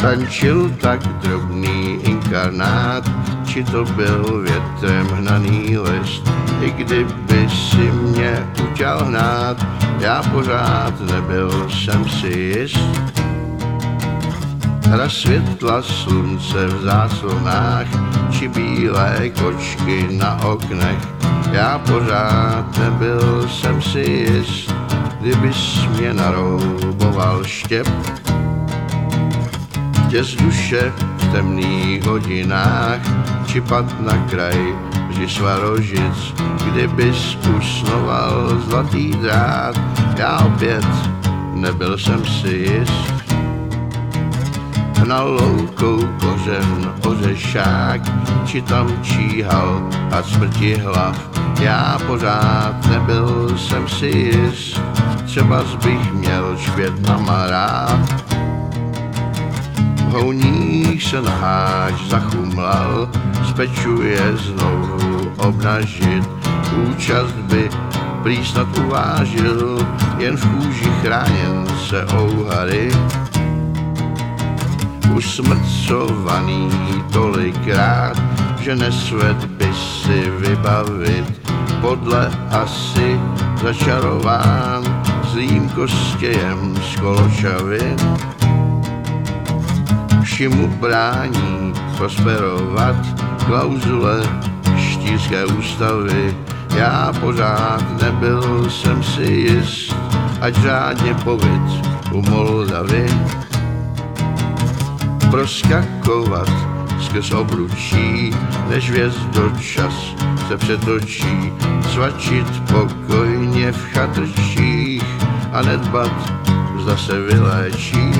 tančil tak drobný inkarnát, či to byl větrem hnaný list. I kdyby si mě utěl hnát, já pořád nebyl jsem si jist. Hra světla slunce v záslonách, či bílé kočky na oknech, já pořád nebyl jsem si jist, kdybys mě narouboval štěp tě z duše v temných hodinách, či pad na kraj vždy svarožic, kdybys usnoval zlatý drát, já opět nebyl jsem si jist. Na loukou kořen ořešák, či tam číhal a smrti hlav, já pořád nebyl jsem si jist, třeba bych měl špět na marát houních se naháč zachumlal, spečuje znovu obnažit. Účast by prý snad uvážil, jen v kůži chráněn se ouhary. Usmrcovaný tolikrát, že nesvět by si vybavit, podle asi začarován zlým kostějem z Koločavy mu brání prosperovat klauzule štířské ústavy. Já pořád nebyl jsem si jist, ať řádně povyt u Moldavy. Proskakovat skrz obručí, než do čas se přetočí, svačit pokojně v chatrčích a nedbat, zda se vyléčí.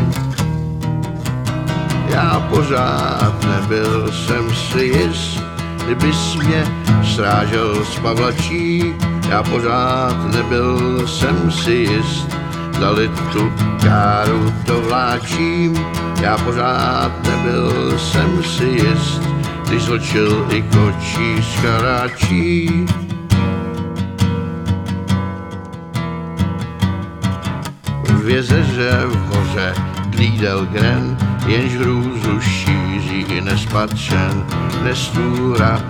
Já pořád nebyl jsem si jist, kdybys mě srážel z pavlačí. Já pořád nebyl jsem si jist, dali tu káru to vláčím. Já pořád nebyl jsem si jist, když zločil i kočí z karáčí. V v hoře klídel gren, jenž hrůzu šíří nespatřen, nestůra,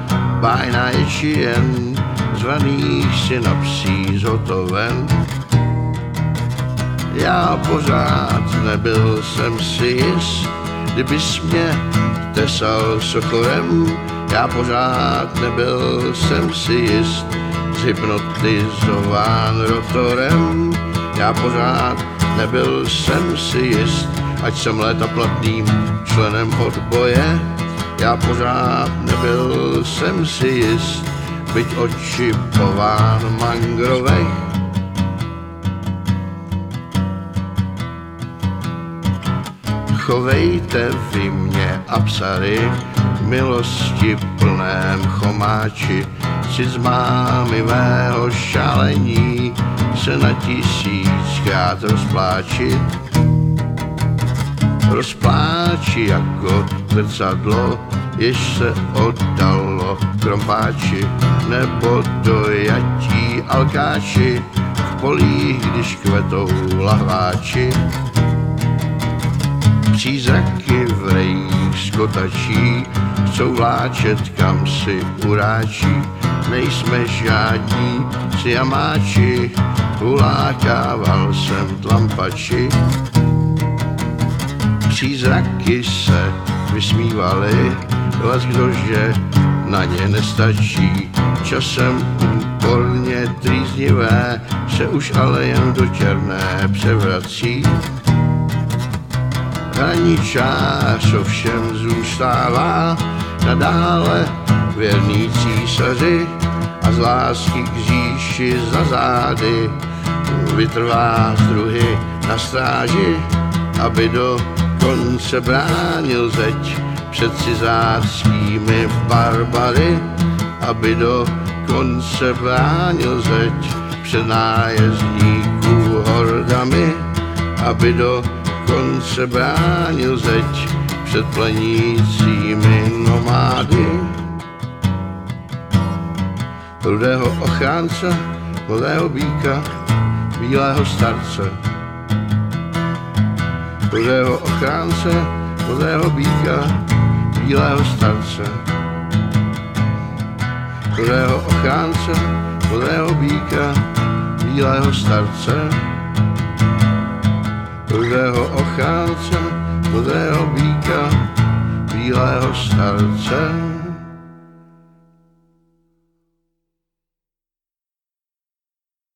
bájná je či jen, zvaných si na psí zhotoven. Já pořád nebyl jsem si jist, kdybys mě tesal sokorem, já pořád nebyl jsem si jist, zhypnotizován rotorem, já pořád nebyl jsem si jist, ať jsem léta platným členem odboje, já pořád nebyl jsem si jist, byť očipován mangrovech. Chovejte vy mě a psary, milosti plném chomáči, si z mámivého šalení se na tisíckrát rozpláčit rozpláči jako zrcadlo, jež se oddalo krompáči, nebo dojatí alkáči, v polích, když kvetou lahváči. Přízraky v rejích skotačí, chcou vláčet kam si uráčí, nejsme žádní siamáči, ulákával jsem tlampači přízraky se vysmívali, les kdože na ně nestačí. Časem úporně trýznivé se už ale jen do černé převrací. Hraničář ovšem zůstává nadále věrný císaři a z lásky k říši za zády vytrvá druhy na stráži, aby do konce bránil zeď před cizářskými barbary, aby do konce bránil zeď před nájezdníků hordami, aby do konce bránil zeď před plenícími nomády. Rudého ochránce, modrého býka, bílého starce, rudého ochránce, chudého býka, bílého starce, chudého ochránce, chudého býka, bílého starce, chudého ochránce, chudého býka, bílého starce.